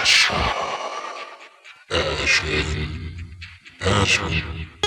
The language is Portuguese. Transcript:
Ashwin. Ashwin. Ashwin.